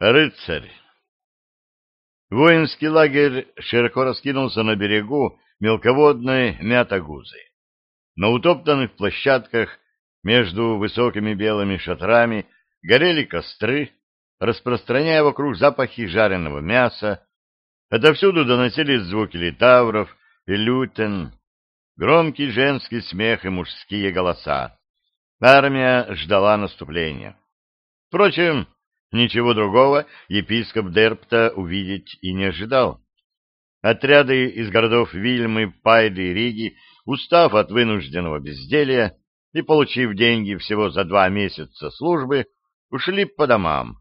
Рыцарь. Воинский лагерь широко раскинулся на берегу мелководной Мятагузы. На утоптанных площадках между высокими белыми шатрами горели костры, распространяя вокруг запахи жареного мяса. Отовсюду доносились звуки литавров и лютен, громкий женский смех и мужские голоса. Армия ждала наступления. Впрочем, ничего другого епископ Дерпта увидеть и не ожидал. Отряды из городов Вильмы, Пайды и Риги, устав от вынужденного безделья и получив деньги всего за два месяца службы, ушли по домам.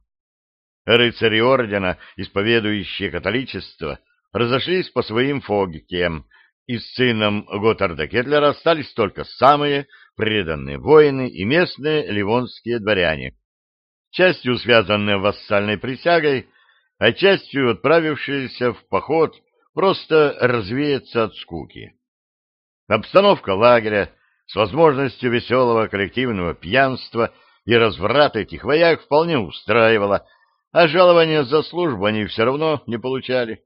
Рыцари ордена, исповедующие католичество, разошлись по своим фогикам, и с сыном Готарда Кетлера остались только самые преданные воины и местные ливонские дворяне, частью связанные вассальной присягой, а частью отправившиеся в поход просто развеяться от скуки. Обстановка лагеря с возможностью веселого коллективного пьянства и разврата этих вояк вполне устраивала, а жалования за службу они все равно не получали.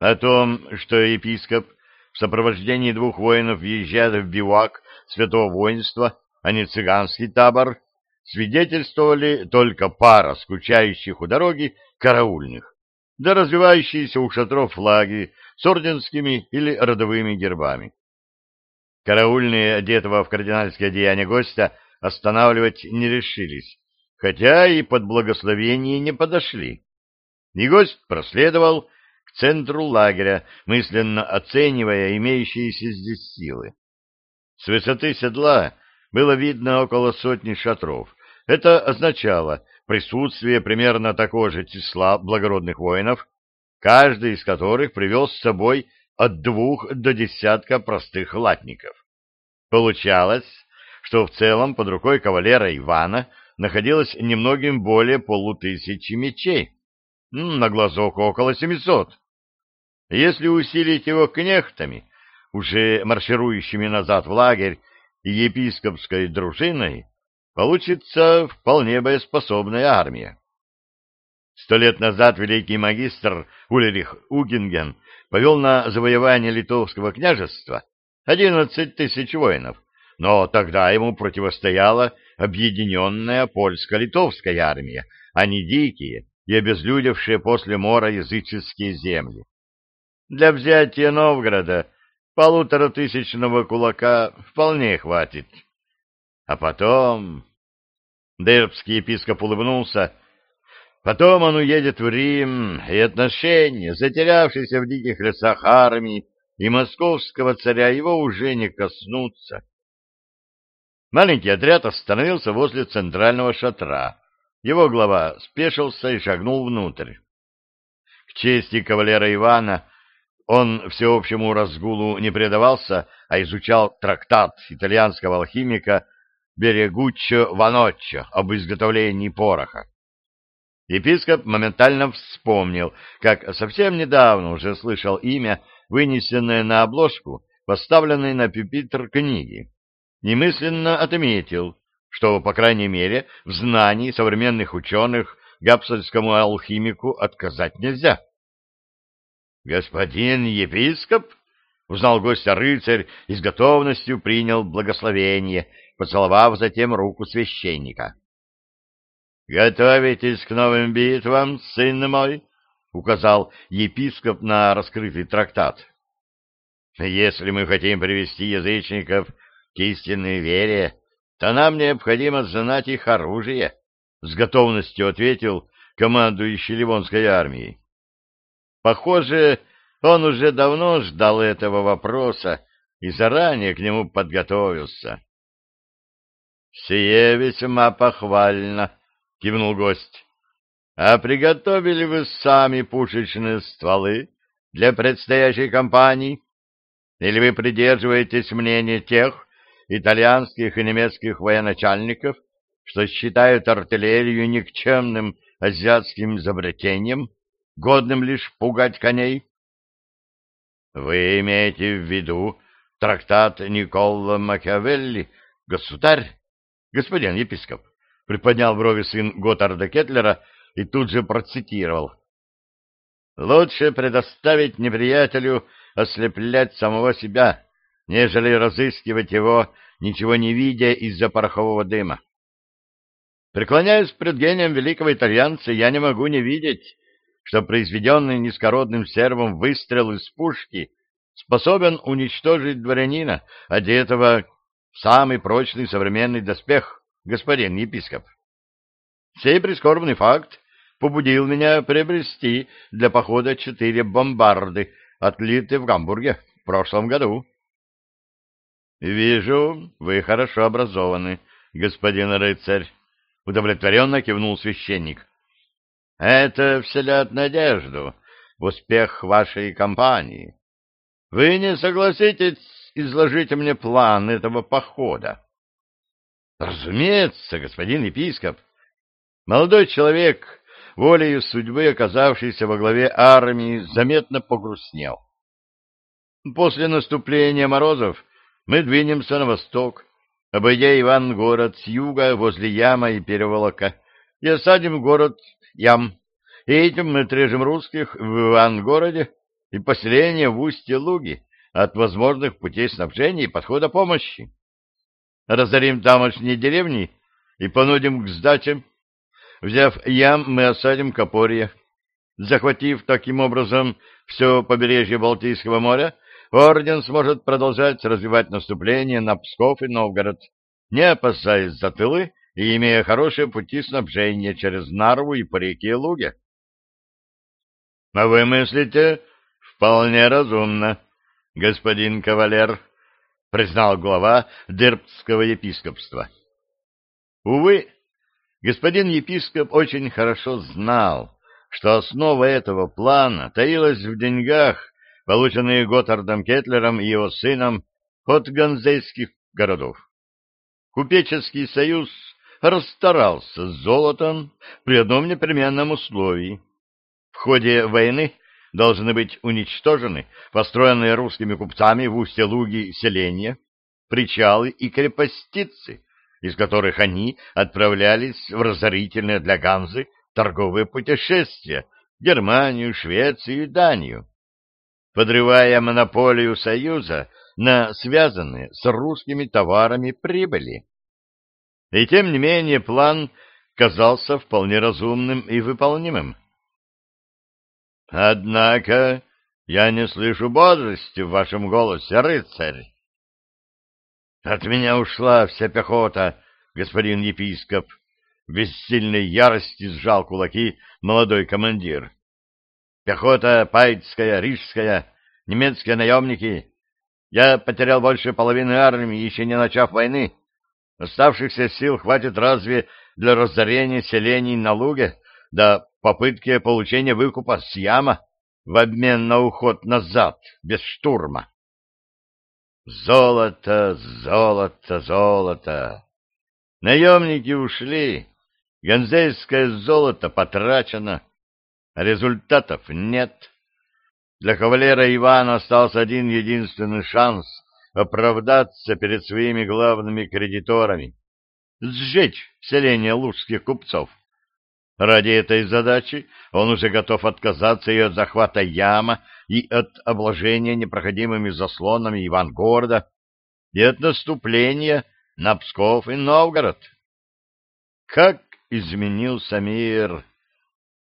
О том, что епископ в сопровождении двух воинов въезжает в бивак святого воинства, а не цыганский табор, свидетельствовали только пара скучающих у дороги караульных, да развивающиеся у шатров флаги с орденскими или родовыми гербами. Караульные, одетого в кардинальское одеяние гостя, останавливать не решились, хотя и под благословение не подошли. И гость проследовал к центру лагеря, мысленно оценивая имеющиеся здесь силы. С высоты седла было видно около сотни шатров. Это означало присутствие примерно такого же числа благородных воинов, каждый из которых привел с собой от двух до десятка простых латников. Получалось, что в целом под рукой кавалера Ивана находилось немногим более полутысячи мечей, на глазок около семисот. Если усилить его кнехтами, уже марширующими назад в лагерь и епископской дружиной, получится вполне боеспособная армия. Сто лет назад великий магистр Ульрих Угинген повел на завоевание литовского княжества одиннадцать тысяч воинов, но тогда ему противостояла объединенная польско-литовская армия, а не дикие и обезлюдевшие после мора языческие земли. Для взятия Новгорода полуторатысячного кулака вполне хватит. А потом... Дербский епископ улыбнулся. Потом он уедет в Рим, и отношения, затерявшиеся в диких лесах армии и московского царя, его уже не коснутся. Маленький отряд остановился возле центрального шатра. Его глава спешился и шагнул внутрь. К чести кавалера Ивана он всеобщему разгулу не предавался, а изучал трактат итальянского алхимика Берегуччо Ваноччо об изготовлении пороха. Епископ моментально вспомнил, как совсем недавно уже слышал имя, вынесенное на обложку, поставленной на пюпитр книги. Немысленно отметил, что, по крайней мере, в знании современных ученых гапсальскому алхимику отказать нельзя. «Господин епископ?» — узнал гостя рыцарь и с готовностью принял благословение — поцеловав затем руку священника. «Готовитесь к новым битвам, сын мой?» — указал епископ на раскрытый трактат. «Если мы хотим привести язычников к истинной вере, то нам необходимо знать их оружие», — с готовностью ответил командующий Ливонской армией. Похоже, он уже давно ждал этого вопроса и заранее к нему подготовился. «Сие весьма похвально», — кивнул гость. «А приготовили вы сами пушечные стволы для предстоящей кампании? Или вы придерживаетесь мнения тех итальянских и немецких военачальников, что считают артиллерию никчемным азиатским изобретением, годным лишь пугать коней?» «Вы имеете в виду трактат Никола Макиавелли, государь?» Господин епископ, приподнял брови сын Готарда Кетлера, и тут же процитировал. «Лучше предоставить неприятелю ослеплять самого себя, нежели разыскивать его, ничего не видя из-за порохового дыма. Преклоняясь пред гением великого итальянца, я не могу не видеть, что произведенный низкородным сербом выстрел из пушки способен уничтожить дворянина, одетого самый прочный современный доспех, господин епископ. Сей прискорбный факт побудил меня приобрести для похода четыре бомбарды, отлитые в Гамбурге в прошлом году. — Вижу, вы хорошо образованы, господин рыцарь, — удовлетворенно кивнул священник. — Это вселяет надежду в успех вашей кампании. Вы не согласитесь изложить мне план этого похода? — Разумеется, господин епископ. Молодой человек, волею судьбы оказавшийся во главе армии, заметно погрустнел. После наступления морозов мы двинемся на восток, обойдя Иван-город с юга возле Яма и Переволока, и осадим город Ям. И этим мы отрежем русских в Иван-городе и поселение в устье Луги от возможных путей снабжения и подхода помощи. Разорим тамошние деревни и понудим к сдаче. Взяв Ям, мы осадим Копорье. Захватив таким образом все побережье Балтийского моря, орден сможет продолжать развивать наступление на Псков и Новгород, не опасаясь за тылы и имея хорошие пути снабжения через Нарву и по реке Луге. — А вы мыслите вполне разумно, господин кавалер, — признал глава Дербцкого епископства. Увы, господин епископ очень хорошо знал, что основа этого плана таилась в деньгах, полученные Готардом Кетлером и его сыном от ганзейских городов. Купеческий союз расстарался с золотом при одном непременном условии. В ходе войны должны быть уничтожены построенные русскими купцами в устье Луги селения, причалы и крепостицы, из которых они отправлялись в разорительные для Ганзы торговые путешествия в Германию, Швецию и Данию подрывая монополию Союза на связанные с русскими товарами прибыли. И тем не менее план казался вполне разумным и выполнимым. Однако я не слышу бодрости в вашем голосе, рыцарь. От меня ушла вся пехота, господин епископ. Без сильной ярости сжал кулаки молодой командир. Пехота пайдская, рижская, немецкие наемники. Я потерял больше половины армии, еще не начав войны. Оставшихся сил хватит разве для разорения селений на Луге, да попытки получения выкупа с яма в обмен на уход назад, без штурма. Золото, золото, золото. Наемники ушли, ганзейское золото потрачено, Результатов нет. Для кавалера Ивана остался один единственный шанс оправдаться перед своими главными кредиторами — сжечь селение лужских купцов. Ради этой задачи он уже готов отказаться и от захвата Яма, и от обложения непроходимыми заслонами Ивангорода, и от наступления на Псков и Новгород. Как изменился мир!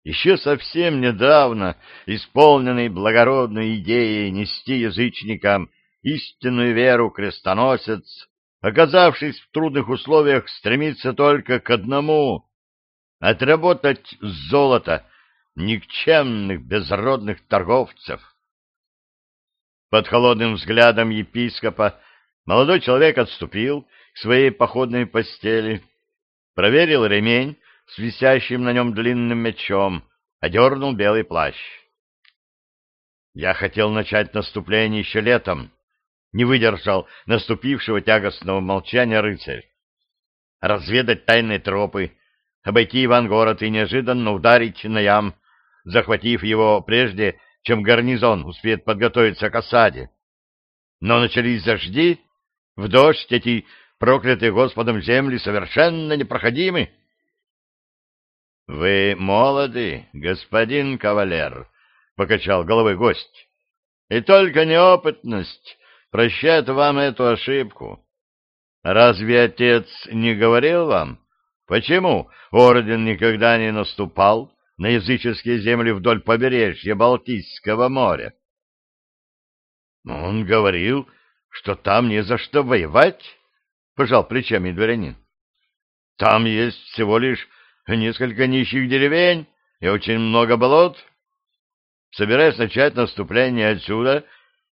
еще совсем недавно исполненный благородной идеей нести язычникам истинную веру крестоносец, оказавшись в трудных условиях, стремится только к одному — отработать золото никчемных безродных торговцев. Под холодным взглядом епископа молодой человек отступил к своей походной постели, проверил ремень, с висящим на нем длинным мечом, одернул белый плащ. Я хотел начать наступление еще летом, не выдержал наступившего тягостного молчания рыцарь. Разведать тайные тропы, обойти Ивангород и неожиданно ударить на ям, захватив его прежде, чем гарнизон успеет подготовиться к осаде. Но начались дожди, в дождь эти проклятые Господом земли совершенно непроходимы. Вы молоды, господин кавалер, — покачал головой гость. И только неопытность прощает вам эту ошибку. Разве отец не говорил вам, почему орден никогда не наступал на языческие земли вдоль побережья Балтийского моря? Он говорил, что там не за что воевать, — пожал плечами дворянин. Там есть всего лишь несколько нищих деревень и очень много болот. Собираясь начать наступление отсюда,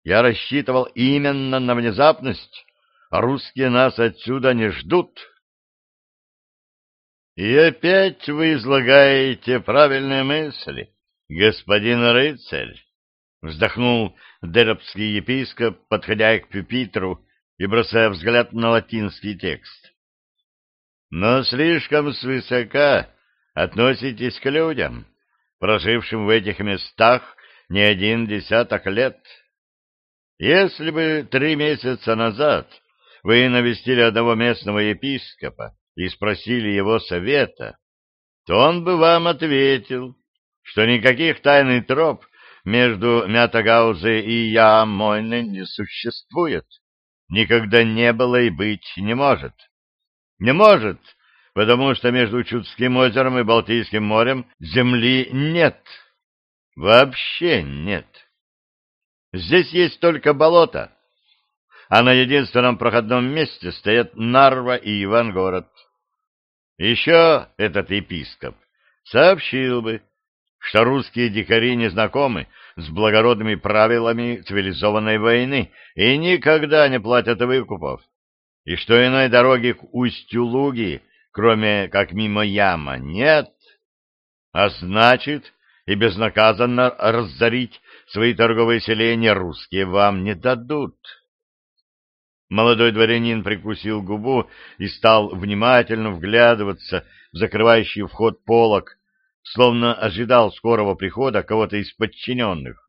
я рассчитывал именно на внезапность, русские нас отсюда не ждут. И опять вы излагаете правильные мысли, господин рыцарь, вздохнул деробский епископ, подходя к пюпитру и бросая взгляд на латинский текст. Но слишком свысока относитесь к людям, прожившим в этих местах не один десяток лет. Если бы три месяца назад вы навестили одного местного епископа, и спросили его совета, то он бы вам ответил, что никаких тайных троп между Мятагаузе и Яамойне не существует, никогда не было и быть не может. Не может, потому что между Чудским озером и Балтийским морем земли нет. Вообще нет. Здесь есть только болото, а на единственном проходном месте стоят Нарва и Ивангород. Еще этот епископ сообщил бы, что русские дикари не знакомы с благородными правилами цивилизованной войны и никогда не платят выкупов, и что иной дороги к устью Луги, кроме как мимо яма, нет, а значит и безнаказанно разорить свои торговые селения русские вам не дадут. Молодой дворянин прикусил губу и стал внимательно вглядываться в закрывающий вход полок, словно ожидал скорого прихода кого-то из подчиненных.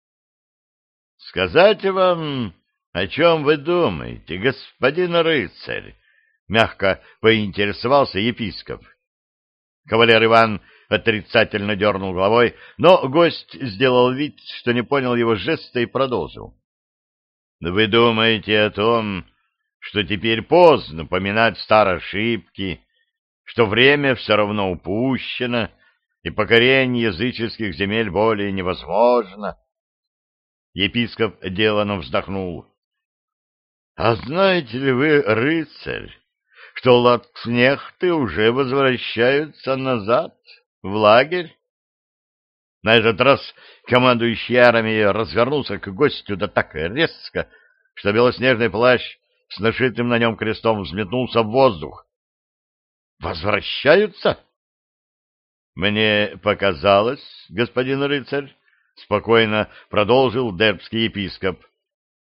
— Сказать вам, о чем вы думаете, господин рыцарь? — мягко поинтересовался епископ. Кавалер Иван отрицательно дернул головой, но гость сделал вид, что не понял его жеста и продолжил. Вы думаете о том, что теперь поздно поминать старые ошибки, что время все равно упущено, и покорение языческих земель более невозможно? Епископ делано вздохнул. — А знаете ли вы, рыцарь, что латнехты уже возвращаются назад, в лагерь? На этот раз командующий армией развернулся к гостю да так резко, что белоснежный плащ с нашитым на нем крестом взметнулся в воздух. «Возвращаются?» «Мне показалось, господин рыцарь», — спокойно продолжил дербский епископ,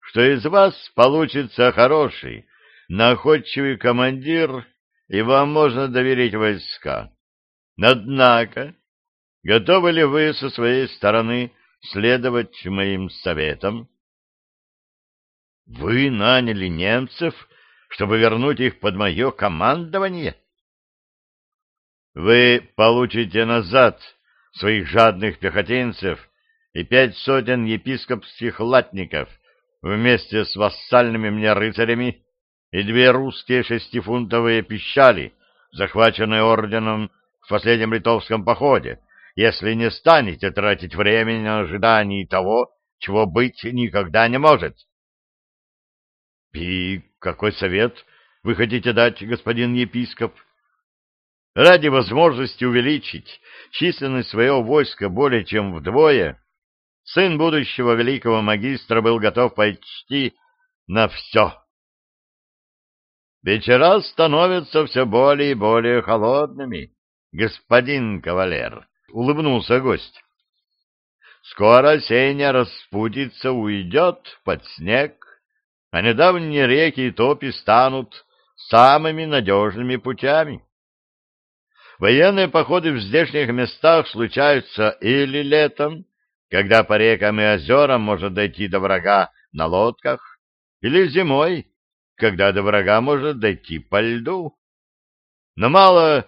«что из вас получится хороший, находчивый командир, и вам можно доверить войска. Однако Готовы ли вы со своей стороны следовать моим советам? Вы наняли немцев, чтобы вернуть их под мое командование? Вы получите назад своих жадных пехотинцев и пять сотен епископских латников вместе с вассальными мне рыцарями и две русские шестифунтовые пищали, захваченные орденом в последнем литовском походе, если не станете тратить время на ожидание того, чего быть никогда не может. — И какой совет вы хотите дать, господин епископ? Ради возможности увеличить численность своего войска более чем вдвое, сын будущего великого магистра был готов почти на все. Вечера становятся все более и более холодными, господин кавалер улыбнулся гость. Скоро Сеня распутится, уйдет под снег, а недавние реки и топи станут самыми надежными путями. Военные походы в здешних местах случаются или летом, когда по рекам и озерам можно дойти до врага на лодках, или зимой, когда до врага можно дойти по льду. Но мало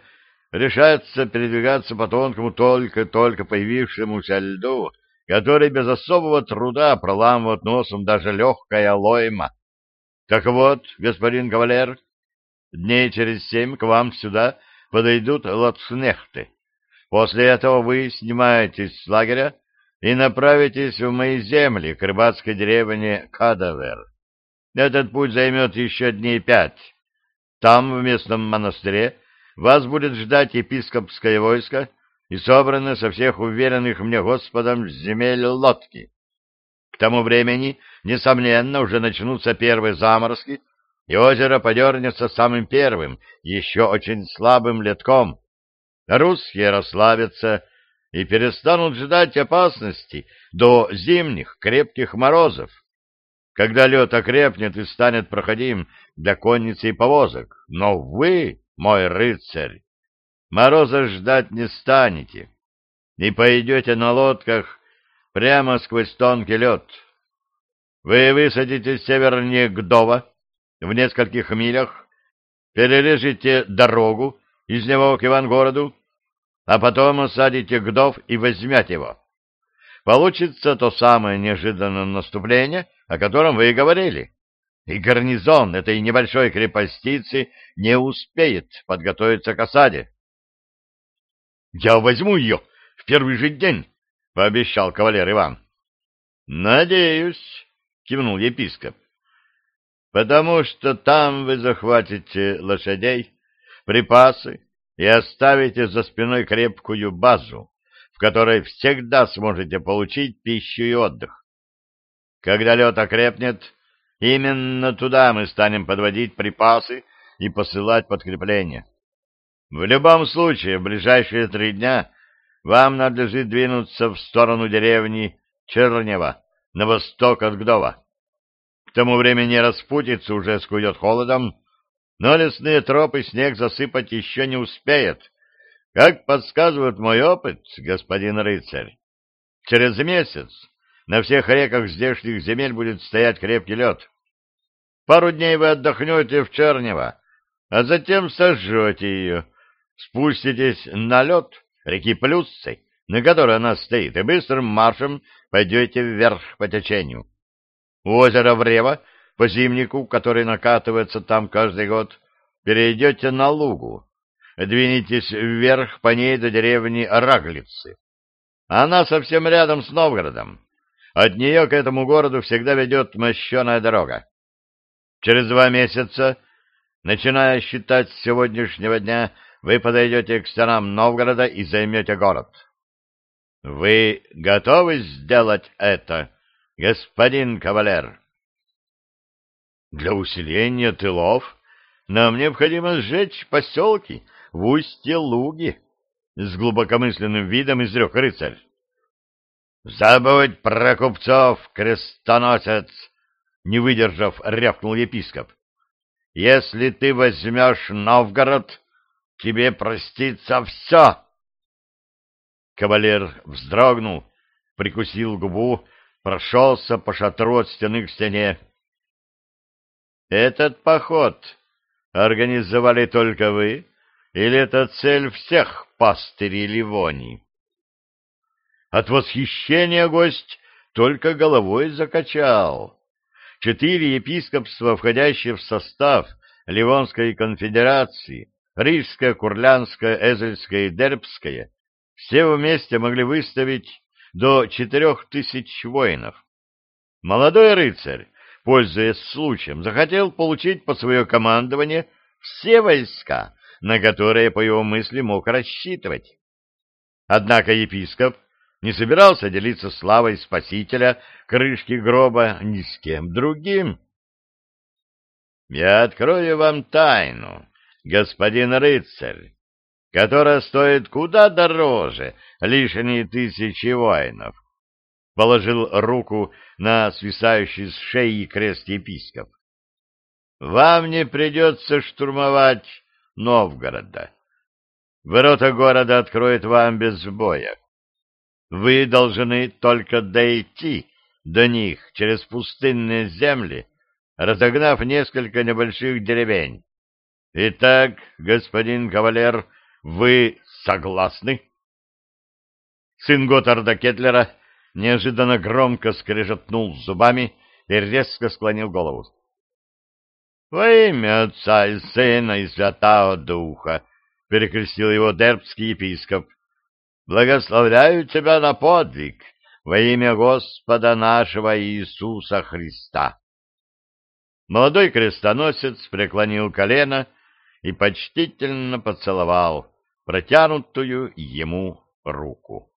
решается передвигаться по тонкому только-только появившемуся льду, который без особого труда проламывает носом даже легкая лойма. Так вот, господин кавалер, дней через семь к вам сюда подойдут лацнехты. После этого вы снимаетесь с лагеря и направитесь в мои земли, к рыбацкой деревне Кадавер. Этот путь займет еще дней пять. Там, в местном монастыре, вас будет ждать епископское войско и собраны со всех уверенных мне Господом земель лодки. К тому времени, несомненно, уже начнутся первые заморозки, и озеро подернется самым первым, еще очень слабым летком. Русские расслабятся и перестанут ждать опасности до зимних крепких морозов, когда лед окрепнет и станет проходим для конницы и повозок. Но вы, мой рыцарь, мороза ждать не станете и пойдете на лодках прямо сквозь тонкий лед. Вы высадитесь севернее Гдова, в нескольких милях, перережете дорогу из него к Ивангороду, а потом осадите Гдов и возьмете его. Получится то самое неожиданное наступление, о котором вы и говорили. И гарнизон этой небольшой крепостицы не успеет подготовиться к осаде. — Я возьму ее в первый же день, — пообещал кавалер Иван. — Надеюсь, — кивнул епископ, — потому что там вы захватите лошадей, припасы и оставите за спиной крепкую базу, в которой всегда сможете получить пищу и отдых. Когда лед окрепнет, именно туда мы станем подводить припасы и посылать подкрепления. В любом случае, в ближайшие три дня вам надлежит двинуться в сторону деревни Чернева, на восток от Гдова. К тому времени распутиться уже скует холодом, но лесные тропы снег засыпать еще не успеет. Как подсказывает мой опыт, господин рыцарь, через месяц на всех реках здешних земель будет стоять крепкий лед. Пару дней вы отдохнете в Чернево, а затем сожжете ее, спуститесь на лед реки Плюсцы, на которой она стоит, и быстрым маршем пойдете вверх по течению. У озера Врева, по зимнику, который накатывается там каждый год, перейдете на лугу, двинетесь вверх по ней до деревни Раглицы. Она совсем рядом с Новгородом. От нее к этому городу всегда ведет мощеная дорога. Через два месяца, начиная считать с сегодняшнего дня, вы подойдете к стенам Новгорода и займете город. Вы готовы сделать это, господин кавалер? Для усиления тылов нам необходимо сжечь поселки в устье Луги, — с глубокомысленным видом изрек рыцарь. — Забудь про купцов, крестоносец! — не выдержав, рявкнул епископ. — Если ты возьмешь Новгород, тебе простится все! Кавалер вздрогнул, прикусил губу, прошелся по шатру от стены к стене. — Этот поход организовали только вы, или это цель всех пастырей Ливонии? От восхищения гость только головой закачал. Четыре епископства, входящие в состав Ливонской конфедерации, Рижское, Курлянское, Эзельское и Дербское, все вместе могли выставить до четырех тысяч воинов. Молодой рыцарь, пользуясь случаем, захотел получить по свое командование все войска, на которые, по его мысли, мог рассчитывать. Однако епископ не собирался делиться славой спасителя крышки гроба ни с кем другим. «Я открою вам тайну, господин рыцарь, которая стоит куда дороже лишние тысячи воинов», — положил руку на свисающий с шеи крест епископ. «Вам не придется штурмовать Новгорода. Ворота города откроют вам без боя. Вы должны только дойти до них через пустынные земли, разогнав несколько небольших деревень. Итак, господин кавалер, Вы согласны? Сын Готарда Кетлера неожиданно громко скрежетнул зубами и резко склонил голову. — Во имя Отца и Сына и Святого Духа! — перекрестил его дербский епископ. — Благословляю тебя на подвиг во имя Господа нашего Иисуса Христа! Молодой крестоносец преклонил колено и почтительно поцеловал протянутую ему руку.